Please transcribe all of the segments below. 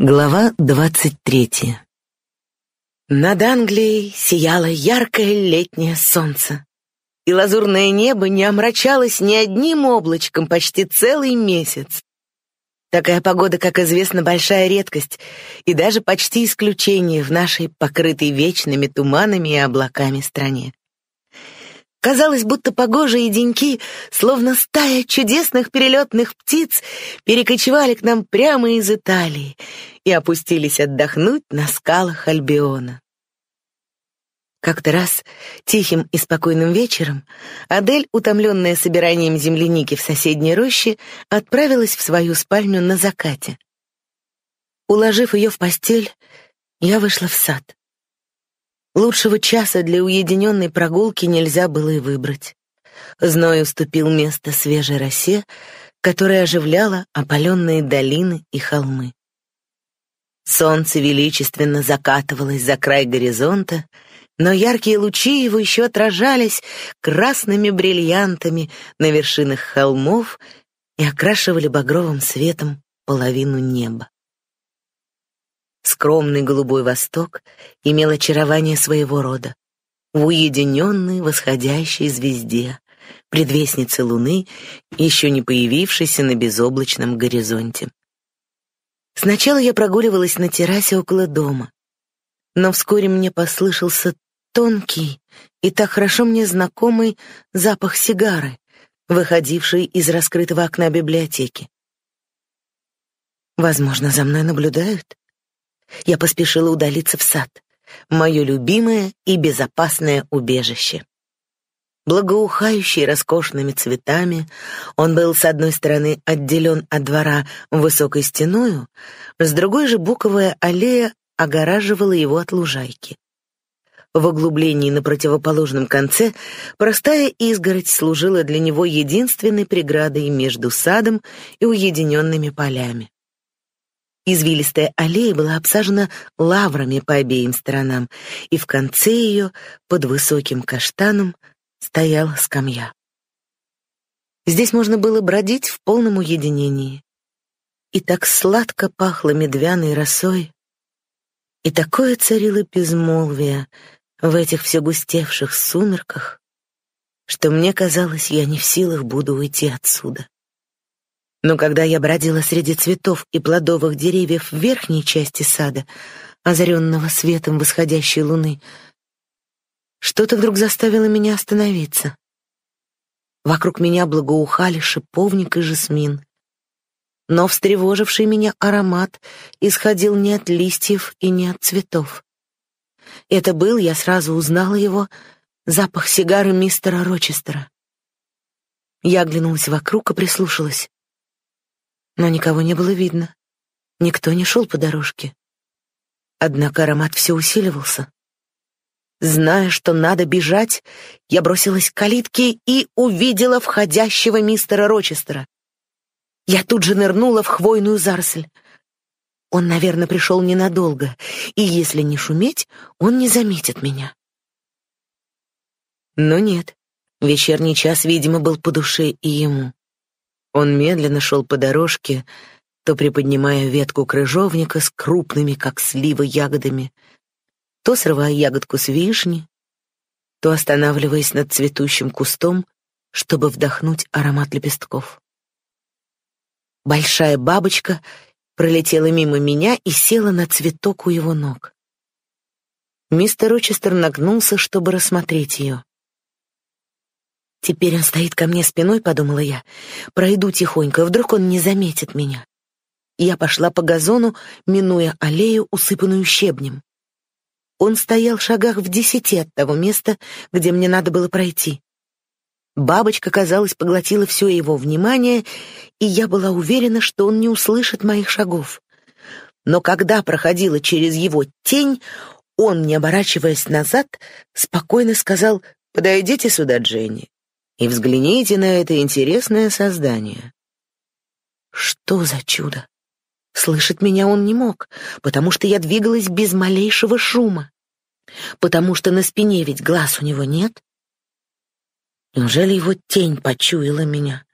Глава двадцать третья Над Англией сияло яркое летнее солнце, и лазурное небо не омрачалось ни одним облачком почти целый месяц. Такая погода, как известно, большая редкость и даже почти исключение в нашей покрытой вечными туманами и облаками стране. Казалось, будто погожие деньки, словно стая чудесных перелетных птиц, перекочевали к нам прямо из Италии и опустились отдохнуть на скалах Альбиона. Как-то раз, тихим и спокойным вечером, Адель, утомленная собиранием земляники в соседней роще, отправилась в свою спальню на закате. Уложив ее в постель, я вышла в сад. Лучшего часа для уединенной прогулки нельзя было и выбрать. Зной уступил место свежей росе, которая оживляла опаленные долины и холмы. Солнце величественно закатывалось за край горизонта, но яркие лучи его еще отражались красными бриллиантами на вершинах холмов и окрашивали багровым светом половину неба. Скромный голубой восток имел очарование своего рода. В уединенной восходящей звезде, предвестнице луны, еще не появившейся на безоблачном горизонте. Сначала я прогуливалась на террасе около дома, но вскоре мне послышался тонкий и так хорошо мне знакомый запах сигары, выходивший из раскрытого окна библиотеки. Возможно, за мной наблюдают. Я поспешила удалиться в сад, мое любимое и безопасное убежище. Благоухающий роскошными цветами, он был с одной стороны отделен от двора высокой стеною, с другой же буковая аллея огораживала его от лужайки. В углублении на противоположном конце простая изгородь служила для него единственной преградой между садом и уединенными полями. Извилистая аллея была обсажена лаврами по обеим сторонам, и в конце ее, под высоким каштаном, стояла скамья. Здесь можно было бродить в полном уединении. И так сладко пахло медвяной росой, и такое царило безмолвие в этих все густевших сумерках, что мне казалось, я не в силах буду уйти отсюда. Но когда я бродила среди цветов и плодовых деревьев в верхней части сада, озаренного светом восходящей луны, что-то вдруг заставило меня остановиться. Вокруг меня благоухали шиповник и жасмин. Но встревоживший меня аромат исходил не от листьев и не от цветов. Это был, я сразу узнала его, запах сигары мистера Рочестера. Я оглянулась вокруг и прислушалась но никого не было видно. Никто не шел по дорожке. Однако аромат все усиливался. Зная, что надо бежать, я бросилась к калитке и увидела входящего мистера Рочестера. Я тут же нырнула в хвойную заросль. Он, наверное, пришел ненадолго, и если не шуметь, он не заметит меня. Но нет, вечерний час, видимо, был по душе и ему. Он медленно шел по дорожке, то приподнимая ветку крыжовника с крупными, как сливы, ягодами, то срывая ягодку с вишни, то останавливаясь над цветущим кустом, чтобы вдохнуть аромат лепестков. Большая бабочка пролетела мимо меня и села на цветок у его ног. Мистер Рочестер нагнулся, чтобы рассмотреть ее. Теперь он стоит ко мне спиной, подумала я. Пройду тихонько, вдруг он не заметит меня. Я пошла по газону, минуя аллею, усыпанную щебнем. Он стоял в шагах в десяти от того места, где мне надо было пройти. Бабочка, казалось, поглотила все его внимание, и я была уверена, что он не услышит моих шагов. Но когда проходила через его тень, он, не оборачиваясь назад, спокойно сказал «Подойдите сюда, Дженни и взгляните на это интересное создание. Что за чудо? Слышать меня он не мог, потому что я двигалась без малейшего шума. Потому что на спине ведь глаз у него нет. Неужели его тень почуяла меня?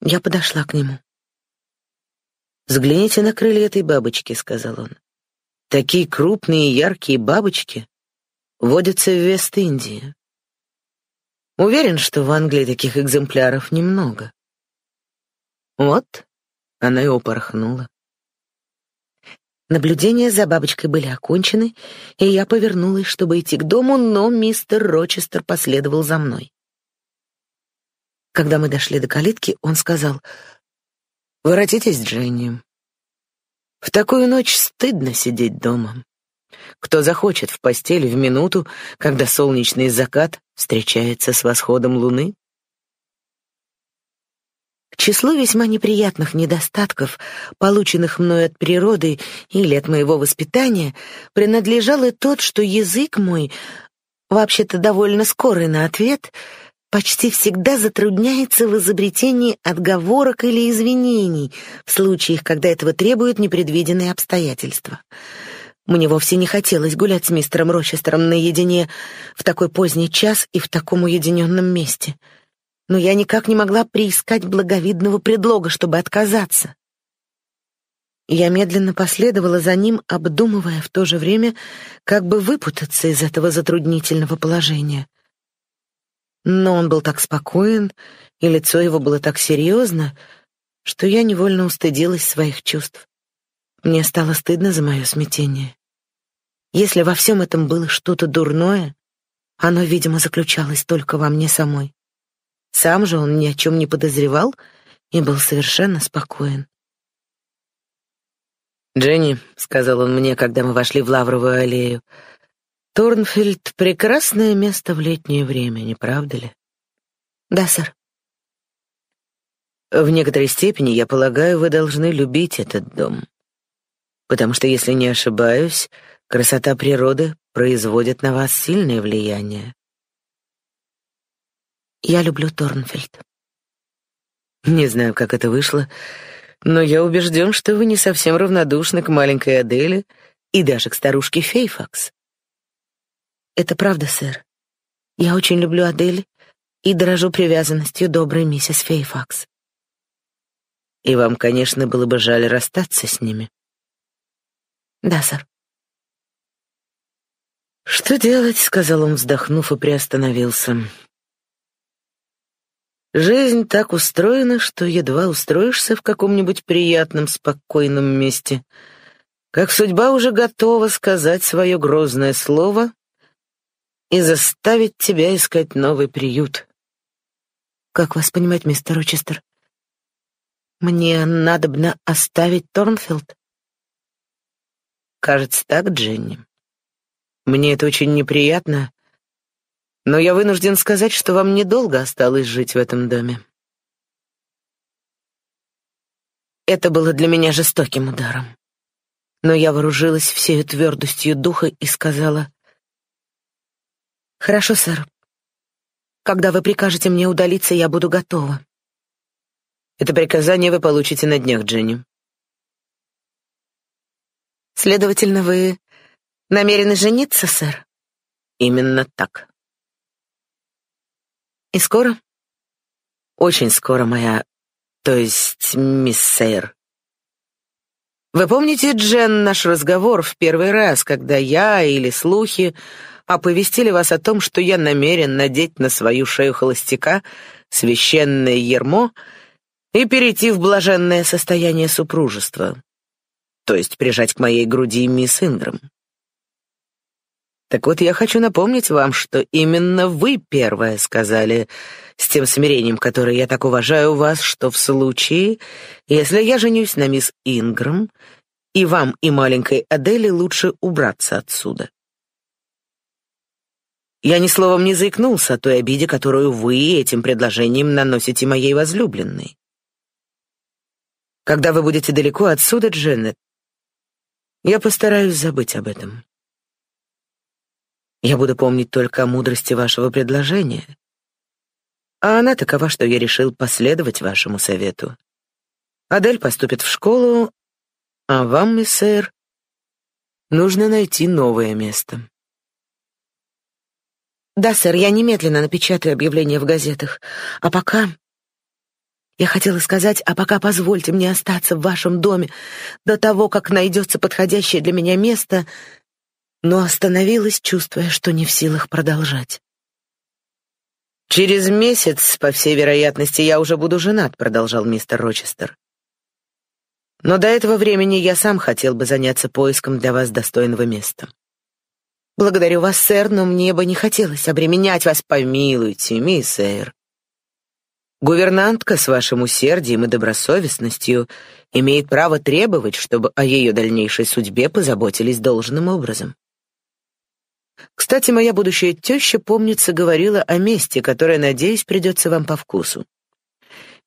Я подошла к нему. «Взгляните на крылья этой бабочки», — сказал он. «Такие крупные и яркие бабочки водятся в Вест-Индии. Уверен, что в Англии таких экземпляров немного». Вот она и упорхнула. Наблюдения за бабочкой были окончены, и я повернулась, чтобы идти к дому, но мистер Рочестер последовал за мной. Когда мы дошли до калитки, он сказал, «Воротитесь, Дженни. В такую ночь стыдно сидеть дома. Кто захочет в постель в минуту, когда солнечный закат встречается с восходом луны?» К числу весьма неприятных недостатков, полученных мной от природы или от моего воспитания, принадлежал и тот, что язык мой, вообще-то довольно скорый на ответ, почти всегда затрудняется в изобретении отговорок или извинений в случаях, когда этого требуют непредвиденные обстоятельства. Мне вовсе не хотелось гулять с мистером Рочестером наедине в такой поздний час и в таком уединенном месте — но я никак не могла приискать благовидного предлога, чтобы отказаться. Я медленно последовала за ним, обдумывая в то же время, как бы выпутаться из этого затруднительного положения. Но он был так спокоен, и лицо его было так серьезно, что я невольно устыдилась своих чувств. Мне стало стыдно за мое смятение. Если во всем этом было что-то дурное, оно, видимо, заключалось только во мне самой. Сам же он ни о чем не подозревал и был совершенно спокоен. «Дженни», — сказал он мне, когда мы вошли в Лавровую аллею, — «Торнфильд — прекрасное место в летнее время, не правда ли?» «Да, сэр». «В некоторой степени, я полагаю, вы должны любить этот дом. Потому что, если не ошибаюсь, красота природы производит на вас сильное влияние. Я люблю Торнфельд. Не знаю, как это вышло, но я убежден, что вы не совсем равнодушны к маленькой Аделе и даже к старушке Фейфакс. Это правда, сэр. Я очень люблю Адель и дорожу привязанностью доброй миссис Фейфакс. И вам, конечно, было бы жаль расстаться с ними. Да, сэр. Что делать, сказал он, вздохнув и приостановился. Жизнь так устроена, что едва устроишься в каком-нибудь приятном, спокойном месте, как судьба уже готова сказать свое грозное слово и заставить тебя искать новый приют. Как вас понимать, мистер Рочестер? Мне надобно оставить Торнфилд? Кажется так, Дженни. Мне это очень неприятно, но я вынужден сказать, что вам недолго осталось жить в этом доме. Это было для меня жестоким ударом. Но я вооружилась всей твердостью духа и сказала, «Хорошо, сэр. Когда вы прикажете мне удалиться, я буду готова». «Это приказание вы получите на днях, Дженни». «Следовательно, вы намерены жениться, сэр?» «Именно так». И скоро? Очень скоро, моя... То есть, мисс Сейр. Вы помните, Джен, наш разговор в первый раз, когда я или слухи оповестили вас о том, что я намерен надеть на свою шею холостяка священное ермо и перейти в блаженное состояние супружества, то есть прижать к моей груди мисс Ингрэм? Так вот, я хочу напомнить вам, что именно вы первая сказали с тем смирением, которое я так уважаю у вас, что в случае, если я женюсь на мисс Инграм, и вам, и маленькой Адели лучше убраться отсюда. Я ни словом не заикнулся о той обиде, которую вы этим предложением наносите моей возлюбленной. Когда вы будете далеко отсюда, Дженнет, я постараюсь забыть об этом. Я буду помнить только о мудрости вашего предложения. А она такова, что я решил последовать вашему совету. Адель поступит в школу, а вам, мисс Эйр, нужно найти новое место. Да, сэр, я немедленно напечатаю объявление в газетах. А пока Я хотела сказать, а пока позвольте мне остаться в вашем доме до того, как найдется подходящее для меня место, но остановилась, чувствуя, что не в силах продолжать. «Через месяц, по всей вероятности, я уже буду женат», — продолжал мистер Рочестер. «Но до этого времени я сам хотел бы заняться поиском для вас достойного места». «Благодарю вас, сэр, но мне бы не хотелось обременять вас. Помилуйте, мисс Эйр. Гувернантка с вашим усердием и добросовестностью имеет право требовать, чтобы о ее дальнейшей судьбе позаботились должным образом. Кстати, моя будущая теща, помнится, говорила о месте, которое, надеюсь, придется вам по вкусу.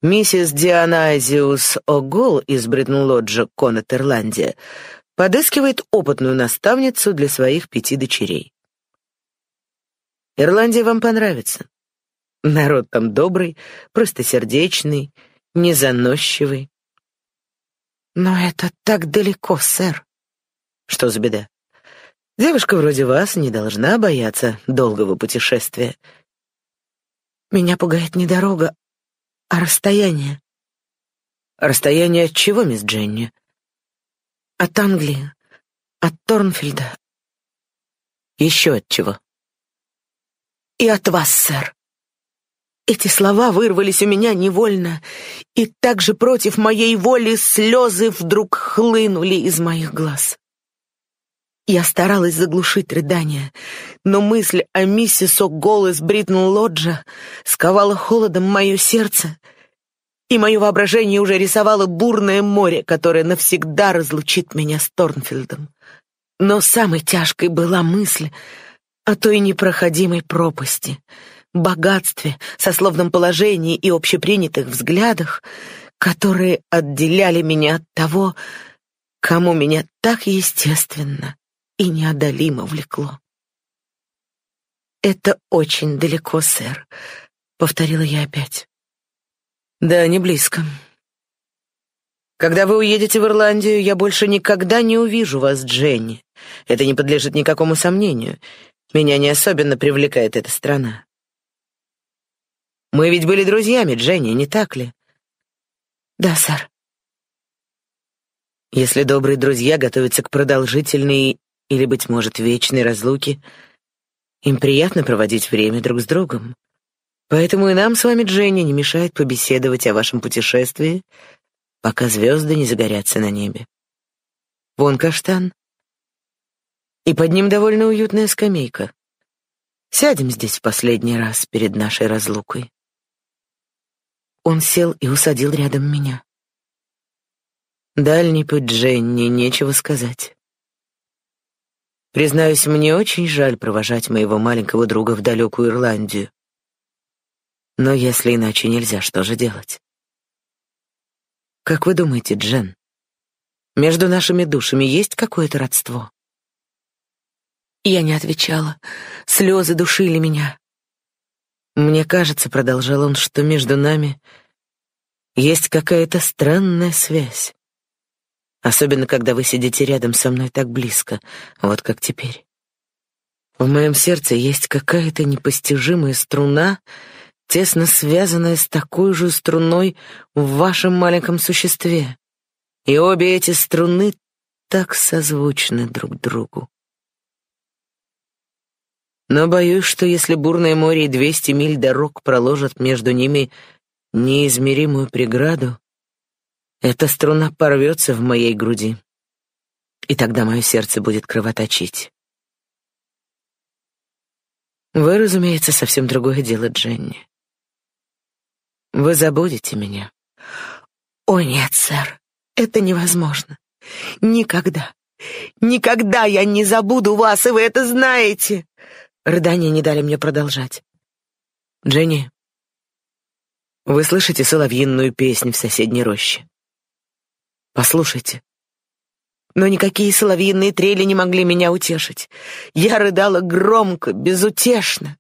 Миссис Дионазиус О'Гол из Бритн-Лоджа, Коннет, Ирландия, подыскивает опытную наставницу для своих пяти дочерей. Ирландия вам понравится. Народ там добрый, простосердечный, незаносчивый. Но это так далеко, сэр. Что за беда? Девушка вроде вас не должна бояться долгого путешествия. Меня пугает не дорога, а расстояние. Расстояние от чего, мисс Дженни? От Англии, от Торнфилда. Еще от чего? И от вас, сэр. Эти слова вырвались у меня невольно, и также против моей воли слезы вдруг хлынули из моих глаз. Я старалась заглушить рыдания, но мысль о миссис О'Гол из Бриттон-Лоджа сковала холодом мое сердце, и мое воображение уже рисовало бурное море, которое навсегда разлучит меня с Торнфилдом. Но самой тяжкой была мысль о той непроходимой пропасти, богатстве, сословном положении и общепринятых взглядах, которые отделяли меня от того, кому меня так естественно и неодолимо влекло. «Это очень далеко, сэр», — повторила я опять. «Да, не близко. Когда вы уедете в Ирландию, я больше никогда не увижу вас, Дженни. Это не подлежит никакому сомнению. Меня не особенно привлекает эта страна. Мы ведь были друзьями, Дженни, не так ли?» «Да, сэр». Если добрые друзья готовятся к продолжительной или, быть может, вечной разлуки, им приятно проводить время друг с другом. Поэтому и нам с вами, Дженни, не мешает побеседовать о вашем путешествии, пока звезды не загорятся на небе. Вон каштан. И под ним довольно уютная скамейка. Сядем здесь в последний раз перед нашей разлукой. Он сел и усадил рядом меня. Дальний путь Дженни, нечего сказать. Признаюсь, мне очень жаль провожать моего маленького друга в далекую Ирландию. Но если иначе нельзя, что же делать? Как вы думаете, Джен, между нашими душами есть какое-то родство? Я не отвечала. Слезы душили меня. Мне кажется, продолжал он, что между нами есть какая-то странная связь. Особенно, когда вы сидите рядом со мной так близко, вот как теперь. В моем сердце есть какая-то непостижимая струна, тесно связанная с такой же струной в вашем маленьком существе. И обе эти струны так созвучны друг другу. Но боюсь, что если бурное море и двести миль дорог проложат между ними неизмеримую преграду, эта струна порвется в моей груди, и тогда мое сердце будет кровоточить. Вы, разумеется, совсем другое дело, Дженни. Вы забудете меня. О нет, сэр, это невозможно. Никогда. Никогда я не забуду вас, и вы это знаете. Рыдания не дали мне продолжать. Дженни, вы слышите соловьиную песню в соседней роще? Послушайте. Но никакие соловьиные трели не могли меня утешить. Я рыдала громко, безутешно.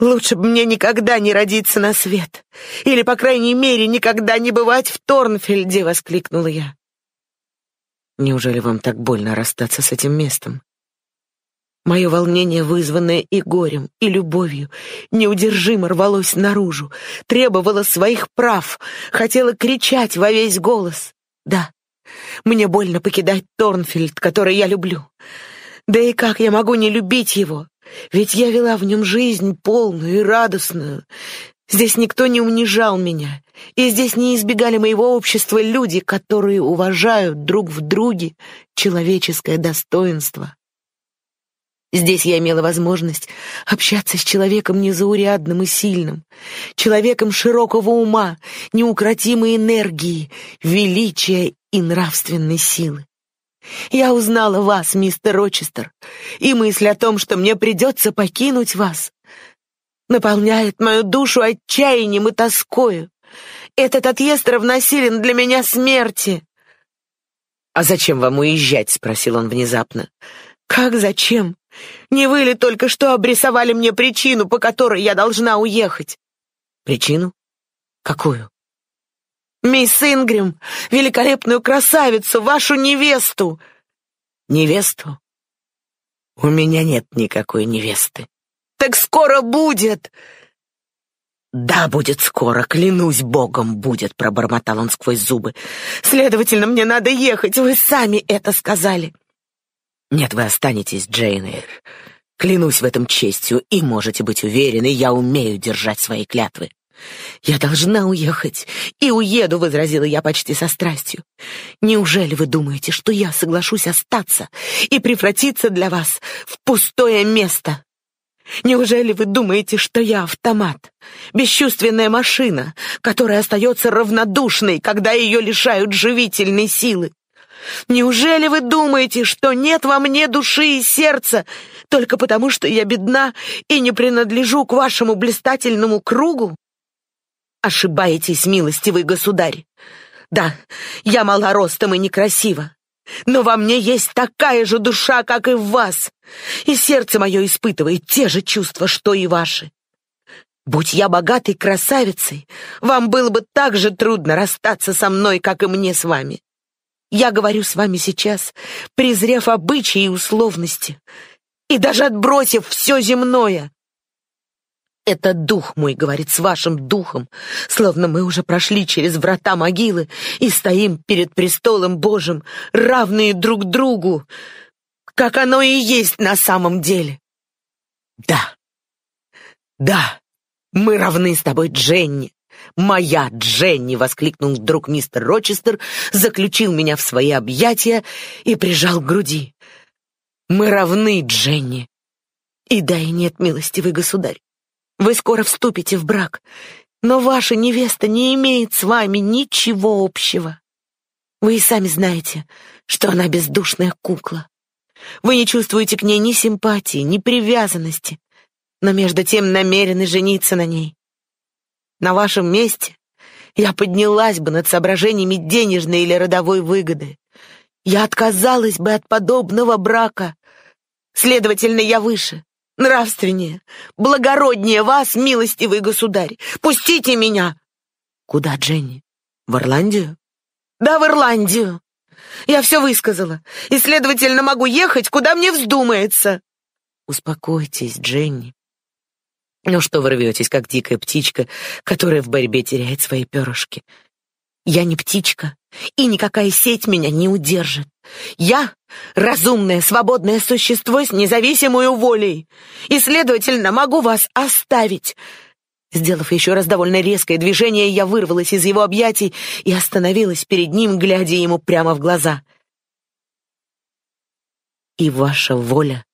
Лучше бы мне никогда не родиться на свет. Или, по крайней мере, никогда не бывать в Торнфельде, — воскликнула я. Неужели вам так больно расстаться с этим местом? Мое волнение, вызванное и горем, и любовью, неудержимо рвалось наружу, требовало своих прав, хотело кричать во весь голос. Да, мне больно покидать Торнфильд, который я люблю. Да и как я могу не любить его? Ведь я вела в нем жизнь полную и радостную. Здесь никто не унижал меня, и здесь не избегали моего общества люди, которые уважают друг в друге человеческое достоинство. Здесь я имела возможность общаться с человеком незаурядным и сильным, человеком широкого ума, неукротимой энергии, величия и нравственной силы. Я узнала вас, мистер Рочестер, и мысль о том, что мне придется покинуть вас, наполняет мою душу отчаянием и тоскою. Этот отъезд равносилен для меня смерти. «А зачем вам уезжать?» — спросил он внезапно. «Как зачем? Не вы ли только что обрисовали мне причину, по которой я должна уехать?» «Причину? Какую?» «Мисс Ингрим, великолепную красавицу, вашу невесту!» «Невесту? У меня нет никакой невесты». «Так скоро будет!» «Да, будет скоро, клянусь богом, будет», — пробормотал он сквозь зубы. «Следовательно, мне надо ехать, вы сами это сказали». «Нет, вы останетесь, Джейн Эйр. Клянусь в этом честью, и можете быть уверены, я умею держать свои клятвы». «Я должна уехать, и уеду», — возразила я почти со страстью. «Неужели вы думаете, что я соглашусь остаться и превратиться для вас в пустое место?» Неужели вы думаете, что я автомат? Бесчувственная машина, которая остается равнодушной, когда ее лишают живительной силы? Неужели вы думаете, что нет во мне души и сердца, только потому что я бедна и не принадлежу к вашему блистательному кругу? Ошибаетесь, милостивый государь. Да, я мала ростом и некрасива, но во мне есть такая же душа, как и в вас, и сердце мое испытывает те же чувства, что и ваши. Будь я богатой красавицей, вам было бы так же трудно расстаться со мной, как и мне с вами. Я говорю с вами сейчас, презрев обычаи и условности, и даже отбросив все земное. Это дух мой говорит с вашим духом, словно мы уже прошли через врата могилы и стоим перед престолом Божьим, равные друг другу, как оно и есть на самом деле. Да, да, мы равны с тобой, Дженни. «Моя Дженни!» — воскликнул вдруг мистер Рочестер, заключил меня в свои объятия и прижал к груди. «Мы равны, Дженни!» «И да, и нет, милостивый государь. Вы скоро вступите в брак, но ваша невеста не имеет с вами ничего общего. Вы и сами знаете, что она бездушная кукла. Вы не чувствуете к ней ни симпатии, ни привязанности, но между тем намерены жениться на ней. На вашем месте я поднялась бы над соображениями денежной или родовой выгоды. Я отказалась бы от подобного брака. Следовательно, я выше, нравственнее, благороднее вас, милостивый государь. Пустите меня!» «Куда, Дженни? В Ирландию?» «Да, в Ирландию. Я все высказала, и, следовательно, могу ехать, куда мне вздумается». «Успокойтесь, Дженни. Ну что вы рветесь, как дикая птичка, которая в борьбе теряет свои перышки? Я не птичка, и никакая сеть меня не удержит. Я — разумное, свободное существо с независимой волей, и, следовательно, могу вас оставить. Сделав еще раз довольно резкое движение, я вырвалась из его объятий и остановилась перед ним, глядя ему прямо в глаза. И ваша воля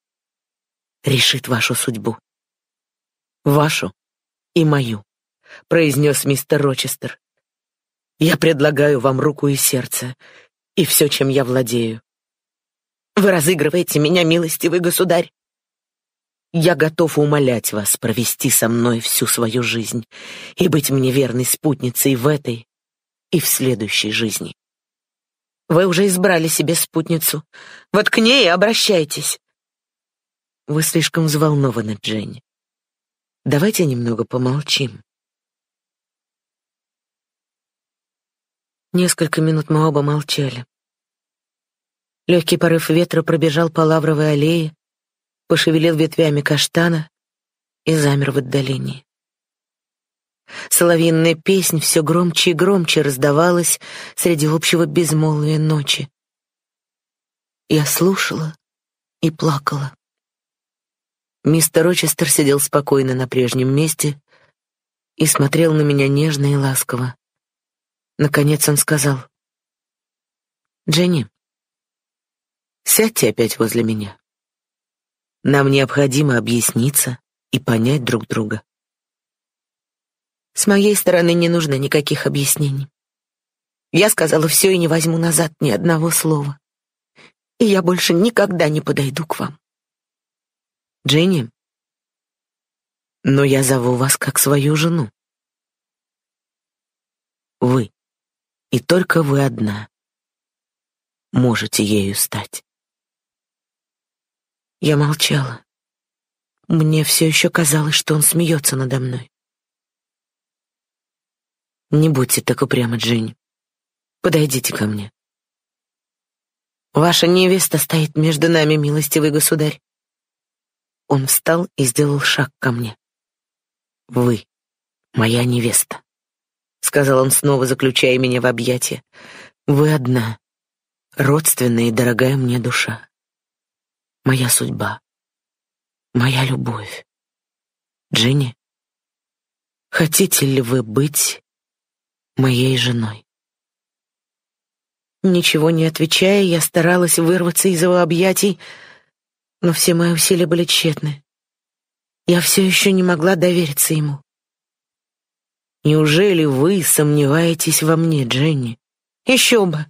решит вашу судьбу вашу и мою», — произнес мистер Рочестер. «Я предлагаю вам руку и сердце, и все, чем я владею. Вы разыгрываете меня, милостивый государь. Я готов умолять вас провести со мной всю свою жизнь и быть мне верной спутницей в этой и в следующей жизни. Вы уже избрали себе спутницу. Вот к ней и обращайтесь. Вы слишком взволнованы, Дженни. Давайте немного помолчим. Несколько минут мы оба молчали. Легкий порыв ветра пробежал по лавровой аллее, пошевелил ветвями каштана и замер в отдалении. Соловьиная песнь все громче и громче раздавалась среди общего безмолвия ночи. Я слушала и плакала. Мистер Рочестер сидел спокойно на прежнем месте и смотрел на меня нежно и ласково. Наконец он сказал: "Дженни, сядьте опять возле меня. Нам необходимо объясниться и понять друг друга. С моей стороны не нужно никаких объяснений. Я сказала все и не возьму назад ни одного слова. И я больше никогда не подойду к вам. Дженни, но я зову вас как свою жену. Вы, и только вы одна, можете ею стать. Я молчала. Мне все еще казалось, что он смеется надо мной. Не будьте так упрямы, Джинни. Подойдите ко мне. Ваша невеста стоит между нами, милостивый государь. Он встал и сделал шаг ко мне. Вы моя невеста, сказал он снова, заключая меня в объятия. Вы одна, родственная и дорогая мне душа. Моя судьба. Моя любовь. Джинни, хотите ли вы быть моей женой. Ничего не отвечая, я старалась вырваться из его объятий, но все мои усилия были тщетны. Я все еще не могла довериться ему. Неужели вы сомневаетесь во мне, Дженни? Еще бы.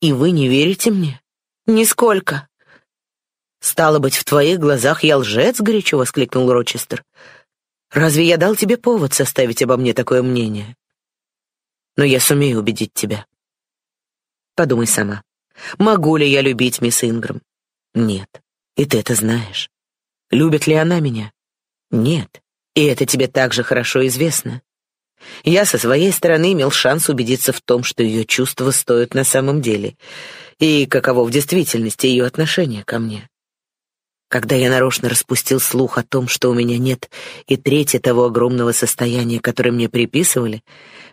И вы не верите мне? Нисколько. Стало быть, в твоих глазах я лжец, горячо воскликнул Рочестер. Разве я дал тебе повод составить обо мне такое мнение? но я сумею убедить тебя. Подумай сама. Могу ли я любить мисс Ингрэм? Нет. И ты это знаешь. Любит ли она меня? Нет. И это тебе также хорошо известно. Я со своей стороны имел шанс убедиться в том, что ее чувства стоят на самом деле, и каково в действительности ее отношение ко мне. Когда я нарочно распустил слух о том, что у меня нет и трети того огромного состояния, которое мне приписывали,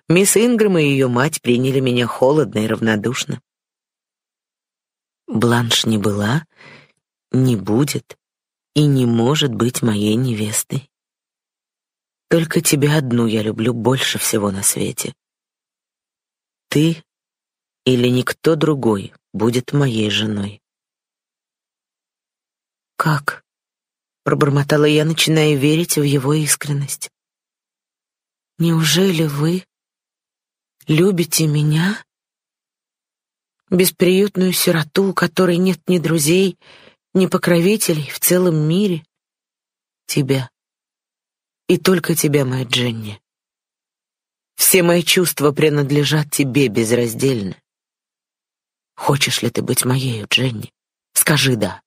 Мисс Ингрэм и ее мать приняли меня холодно и равнодушно. Бланш не была, не будет и не может быть моей невестой. Только тебя одну я люблю больше всего на свете. Ты или никто другой будет моей женой. Как? пробормотала я, начиная верить в его искренность. Неужели вы любите меня? Бесприютную сироту, у которой нет ни друзей, ни покровителей в целом мире? Тебя. И только тебя, моя Дженни. Все мои чувства принадлежат тебе безраздельно. Хочешь ли ты быть моей, Дженни? Скажи «да».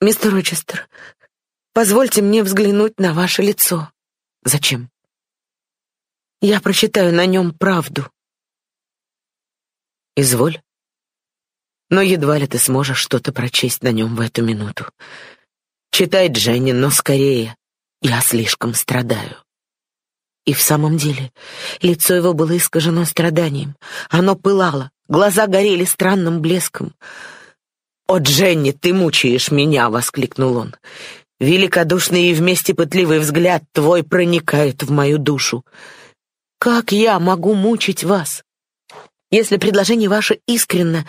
Мистер Рочестер, позвольте мне взглянуть на ваше лицо. Зачем? Я прочитаю на нем правду. Изволь. Но едва ли ты сможешь что-то прочесть на нем в эту минуту. Читай, Дженни, но скорее. Я слишком страдаю. И в самом деле, лицо его было искажено страданием. Оно пылало, глаза горели странным блеском. «О, Дженни, ты мучаешь меня!» — воскликнул он. «Великодушный и вместе пытливый взгляд твой проникает в мою душу. Как я могу мучить вас? Если предложение ваше искренно,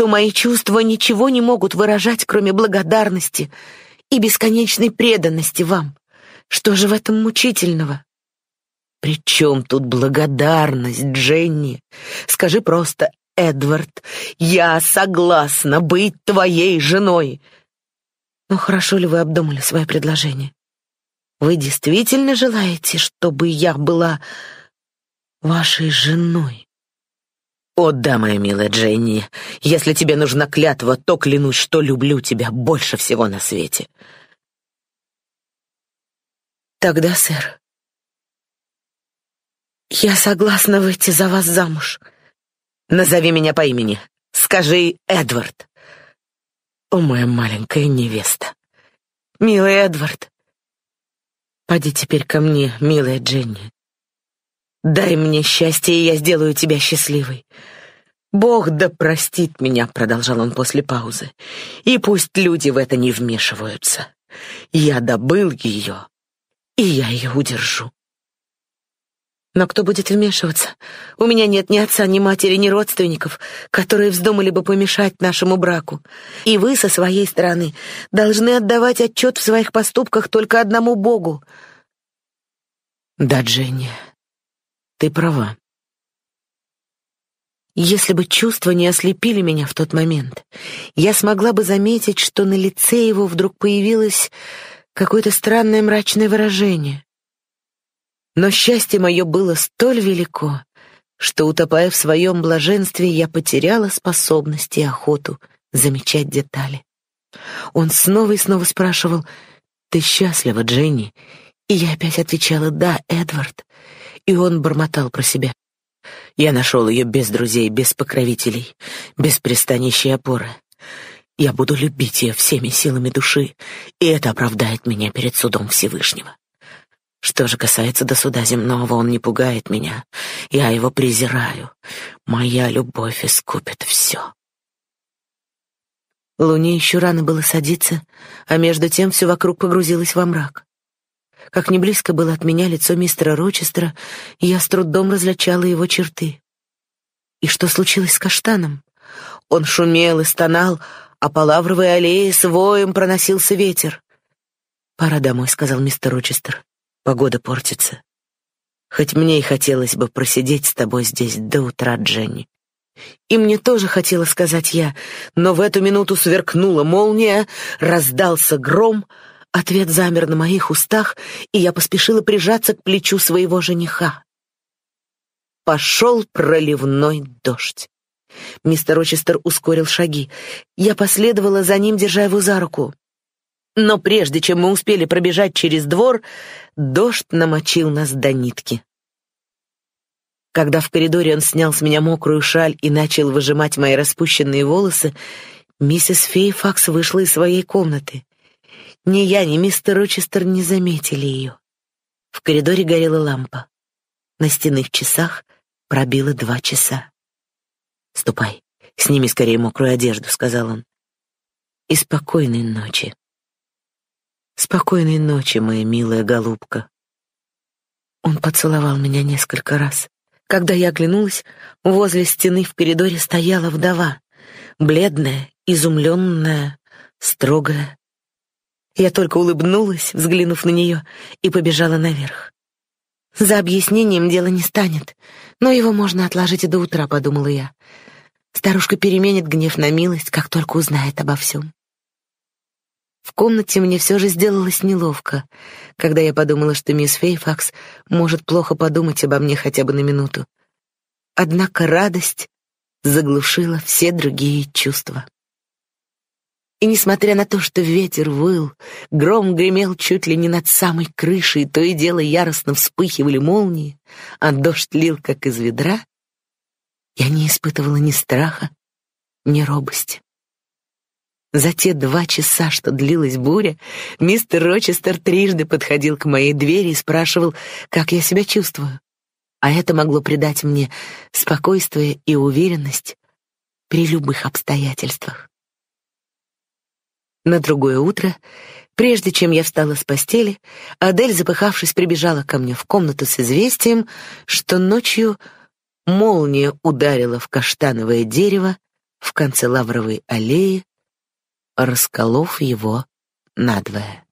то мои чувства ничего не могут выражать, кроме благодарности и бесконечной преданности вам. Что же в этом мучительного? При чем тут благодарность, Дженни? Скажи просто, Эдвард, я согласна быть твоей женой. Но хорошо ли вы обдумали свое предложение? Вы действительно желаете, чтобы я была вашей женой. О, да, моя милая Дженни, если тебе нужна клятва, то клянусь, что люблю тебя больше всего на свете. Тогда, сэр, я согласна выйти за вас замуж. Назови меня по имени. Скажи Эдвард. О, моя маленькая невеста! Милый Эдвард! Поди теперь ко мне, милая Дженни. Дай мне счастье, и я сделаю тебя счастливой. Бог да простит меня, продолжал он после паузы. И пусть люди в это не вмешиваются. Я добыл ее, и я ее удержу. Но кто будет вмешиваться? У меня нет ни отца, ни матери, ни родственников, которые вздумали бы помешать нашему браку. И вы со своей стороны должны отдавать отчет в своих поступках только одному Богу. Да, Дженни, ты права. Если бы чувства не ослепили меня в тот момент, я смогла бы заметить, что на лице его вдруг появилось какое-то странное мрачное выражение. Но счастье мое было столь велико, что, утопая в своем блаженстве, я потеряла способность и охоту замечать детали. Он снова и снова спрашивал, «Ты счастлива, Дженни?» И я опять отвечала, «Да, Эдвард». И он бормотал про себя. Я нашел ее без друзей, без покровителей, без пристанища и опоры. Я буду любить ее всеми силами души, и это оправдает меня перед судом Всевышнего. Что же касается до суда земного, он не пугает меня. Я его презираю. Моя любовь искупит все. Луне еще рано было садиться, а между тем все вокруг погрузилось во мрак. Как не близко было от меня лицо мистера Рочестера, я с трудом различала его черты. И что случилось с каштаном? Он шумел и стонал, а по лавровой аллее с воем проносился ветер. «Пора домой», — сказал мистер Рочестер. Погода портится. Хоть мне и хотелось бы просидеть с тобой здесь до утра, Дженни. И мне тоже хотела сказать я, но в эту минуту сверкнула молния, раздался гром, ответ замер на моих устах, и я поспешила прижаться к плечу своего жениха. Пошел проливной дождь. Мистер Рочестер ускорил шаги. Я последовала за ним, держа его за руку. Но прежде чем мы успели пробежать через двор, дождь намочил нас до нитки. Когда в коридоре он снял с меня мокрую шаль и начал выжимать мои распущенные волосы, миссис Фейфакс вышла из своей комнаты. Ни я, ни мистер Рочестер не заметили ее. В коридоре горела лампа. На стенных часах пробило два часа. «Ступай, сними скорее мокрую одежду», — сказал он. «И спокойной ночи». Спокойной ночи, моя милая голубка. Он поцеловал меня несколько раз. Когда я оглянулась, возле стены в коридоре стояла вдова, бледная, изумленная, строгая. Я только улыбнулась, взглянув на нее, и побежала наверх. За объяснением дело не станет, но его можно отложить и до утра, подумала я. Старушка переменит гнев на милость, как только узнает обо всем. В комнате мне все же сделалось неловко, когда я подумала, что мисс Фейфакс может плохо подумать обо мне хотя бы на минуту. Однако радость заглушила все другие чувства. И несмотря на то, что ветер выл, гром гремел чуть ли не над самой крышей, то и дело яростно вспыхивали молнии, а дождь лил как из ведра, я не испытывала ни страха, ни робости. За те два часа, что длилась буря, мистер Рочестер трижды подходил к моей двери и спрашивал, как я себя чувствую. А это могло придать мне спокойствие и уверенность при любых обстоятельствах. На другое утро, прежде чем я встала с постели, Адель, запыхавшись, прибежала ко мне в комнату с известием, что ночью молния ударила в каштановое дерево в конце лавровой аллеи, расколов его надвое.